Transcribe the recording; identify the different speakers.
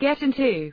Speaker 1: get into